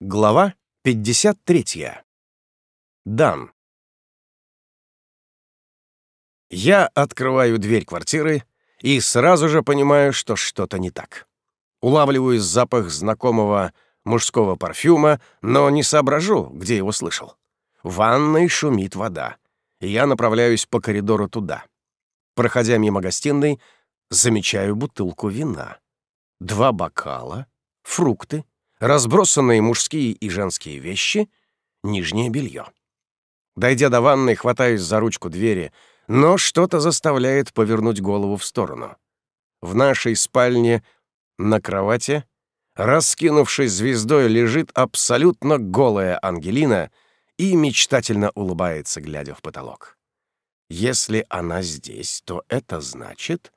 Глава 53. Дан. Я открываю дверь квартиры и сразу же понимаю, что что-то не так. Улавливаю запах знакомого мужского парфюма, но не соображу, где его слышал. В ванной шумит вода, я направляюсь по коридору туда. Проходя мимо гостиной, замечаю бутылку вина, два бокала, фрукты, разбросанные мужские и женские вещи, нижнее белье. Дойдя до ванной, хватаюсь за ручку двери, но что-то заставляет повернуть голову в сторону. В нашей спальне на кровати, раскинувшись звездой, лежит абсолютно голая Ангелина и мечтательно улыбается, глядя в потолок. Если она здесь, то это значит,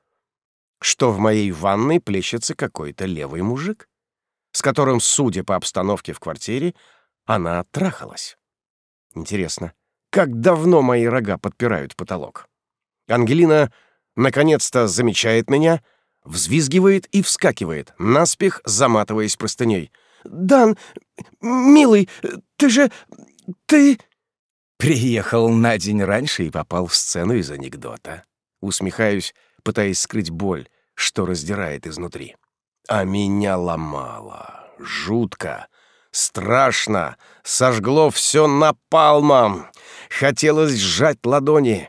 что в моей ванной плещется какой-то левый мужик с которым, судя по обстановке в квартире, она трахалась. Интересно, как давно мои рога подпирают потолок? Ангелина наконец-то замечает меня, взвизгивает и вскакивает, наспех заматываясь простыней. «Дан, милый, ты же... ты...» Приехал на день раньше и попал в сцену из анекдота. Усмехаюсь, пытаясь скрыть боль, что раздирает изнутри. А меня ломало. Жутко. Страшно. Сожгло все напалмом. Хотелось сжать ладони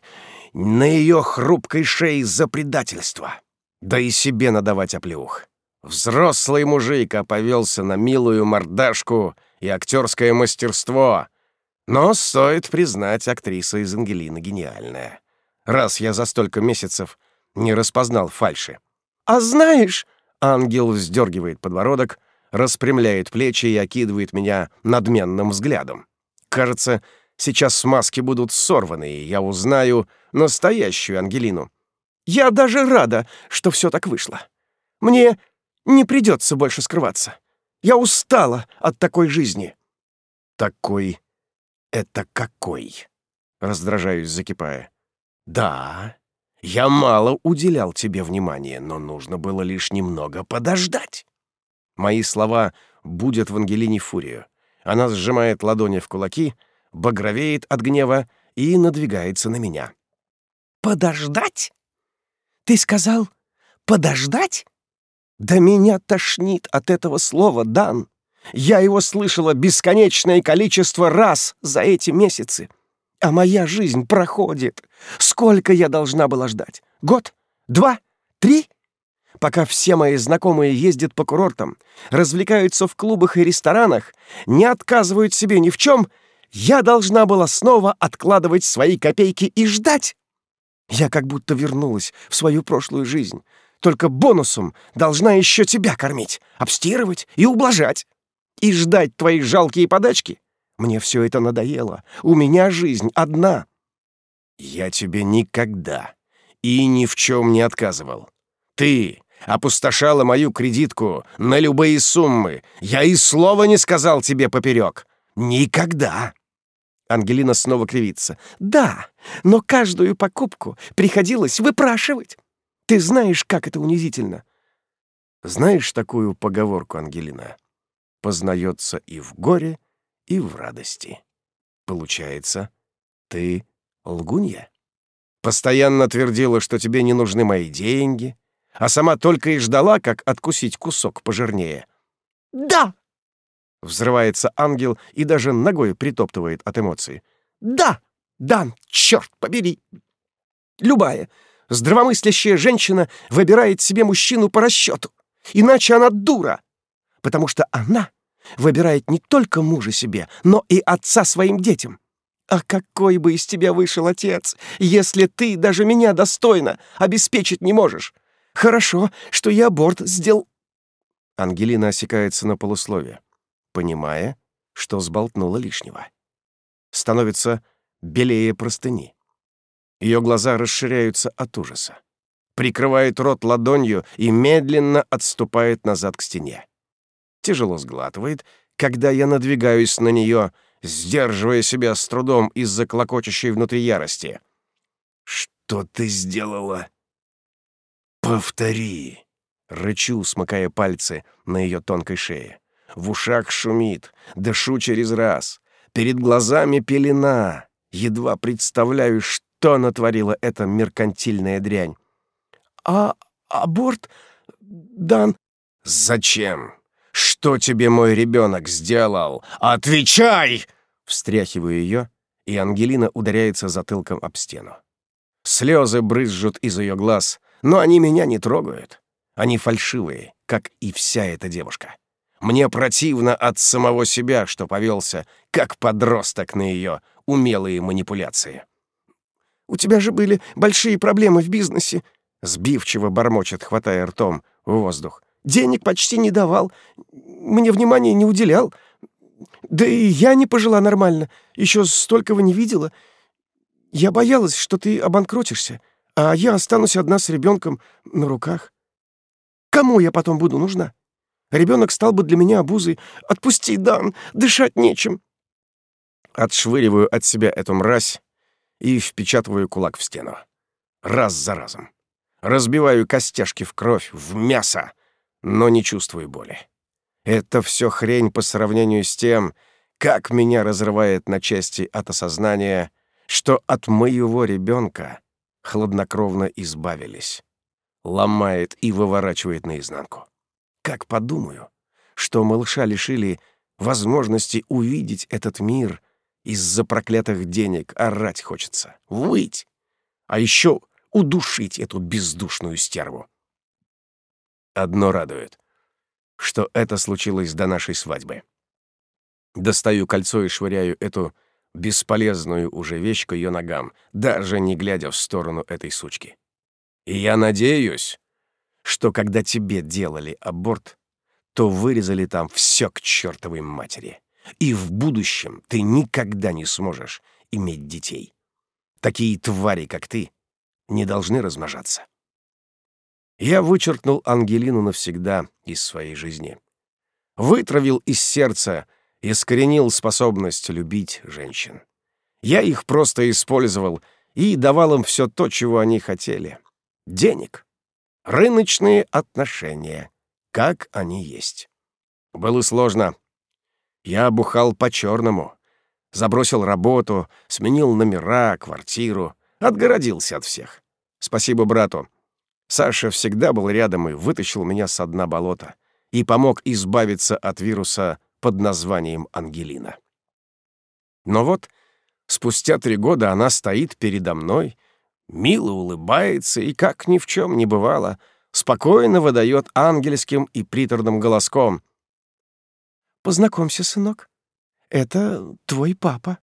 на ее хрупкой шее за предательство. Да и себе надавать оплеух. Взрослый мужик повелся на милую мордашку и актерское мастерство. Но стоит признать, актриса из Ангелины гениальная. Раз я за столько месяцев не распознал фальши. «А знаешь...» Ангел вздергивает подбородок, распрямляет плечи и окидывает меня надменным взглядом. Кажется, сейчас маски будут сорваны, и я узнаю настоящую Ангелину. Я даже рада, что все так вышло. Мне не придется больше скрываться. Я устала от такой жизни. Такой — это какой? Раздражаюсь, закипая. Да, я мало уделял тебе внимания, но нужно было лишь немного подождать. Мои слова будут в Ангелине фурию. Она сжимает ладони в кулаки, багровеет от гнева и надвигается на меня. «Подождать? Ты сказал «подождать»?» Да меня тошнит от этого слова, Дан. Я его слышала бесконечное количество раз за эти месяцы. А моя жизнь проходит. Сколько я должна была ждать? Год? Два? Три? Пока все мои знакомые ездят по курортам, развлекаются в клубах и ресторанах, не отказывают себе ни в чем, я должна была снова откладывать свои копейки и ждать. Я как будто вернулась в свою прошлую жизнь. Только бонусом должна еще тебя кормить, обстирывать и ублажать. И ждать твои жалкие подачки мне все это надоело. У меня жизнь одна. Я тебе никогда и ни в чем не отказывал. Ты опустошала мою кредитку на любые суммы. Я и слова не сказал тебе поперек. Никогда. Ангелина снова кривится. «Да, но каждую покупку приходилось выпрашивать. Ты знаешь, как это унизительно». Знаешь такую поговорку, Ангелина? Познается и в горе, и в радости. Получается, ты лгунья? Постоянно твердила, что тебе не нужны мои деньги, а сама только и ждала, как откусить кусок пожирнее. «Да!» Взрывается ангел и даже ногой притоптывает от эмоций. «Да! Дан, черт побери! Любая здравомыслящая женщина выбирает себе мужчину по расчету, иначе она дура, потому что она Выбирает не только мужа себе, но и отца своим детям. А какой бы из тебя вышел отец, если ты даже меня достойно обеспечить не можешь? Хорошо, что я аборт сделал...» Ангелина осекается на полусловие, понимая, что сболтнула лишнего. Становится белее простыни. Ее глаза расширяются от ужаса. Прикрывает рот ладонью и медленно отступает назад к стене тяжело сглатывает, когда я надвигаюсь на нее, сдерживая себя с трудом из-за клокочущей внутри ярости. «Что ты сделала?» «Повтори!» — рычу, смыкая пальцы на ее тонкой шее. В ушах шумит, дышу через раз. Перед глазами пелена. Едва представляю, что натворила эта меркантильная дрянь. «А аборт, Дан...» «Зачем? Что тебе мой ребенок сделал? Отвечай!» Встряхиваю ее, и Ангелина ударяется затылком об стену. Слезы брызжут из ее глаз, но они меня не трогают. Они фальшивые, как и вся эта девушка. Мне противно от самого себя, что повелся, как подросток на ее умелые манипуляции. «У тебя же были большие проблемы в бизнесе», — сбивчиво бормочет, хватая ртом воздух. «Денег почти не давал, мне внимания не уделял. Да и я не пожила нормально, еще столького не видела. Я боялась, что ты обанкротишься, а я останусь одна с ребенком на руках. Кому я потом буду нужна? Ребенок стал бы для меня обузой. Отпусти, Дан, дышать нечем. Отшвыриваю от себя эту мразь и впечатываю кулак в стену. Раз за разом. Разбиваю костяшки в кровь, в мясо, но не чувствую боли. Это все хрень по сравнению с тем, как меня разрывает на части от осознания, что от моего ребенка хладнокровно избавились ломает и выворачивает наизнанку. Как подумаю, что малыша лишили возможности увидеть этот мир из-за проклятых денег, орать хочется, выть, а еще удушить эту бездушную стерву. Одно радует, что это случилось до нашей свадьбы. Достаю кольцо и швыряю эту бесполезную уже вещь к ее ногам, даже не глядя в сторону этой сучки. И я надеюсь, что когда тебе делали аборт, то вырезали там все к чертовой матери. И в будущем ты никогда не сможешь иметь детей. Такие твари, как ты, не должны размножаться. Я вычеркнул Ангелину навсегда из своей жизни. Вытравил из сердца искоренил способность любить женщин. Я их просто использовал и давал им все то, чего они хотели денег. Рыночные отношения, как они есть. Было сложно. Я бухал по-черному. Забросил работу, сменил номера, квартиру, отгородился от всех. Спасибо брату. Саша всегда был рядом и вытащил меня с дна болота и помог избавиться от вируса под названием Ангелина. Но вот спустя три года она стоит передо мной мило улыбается и, как ни в чем не бывало, спокойно выдает ангельским и приторным голоском. «Познакомься, сынок. Это твой папа».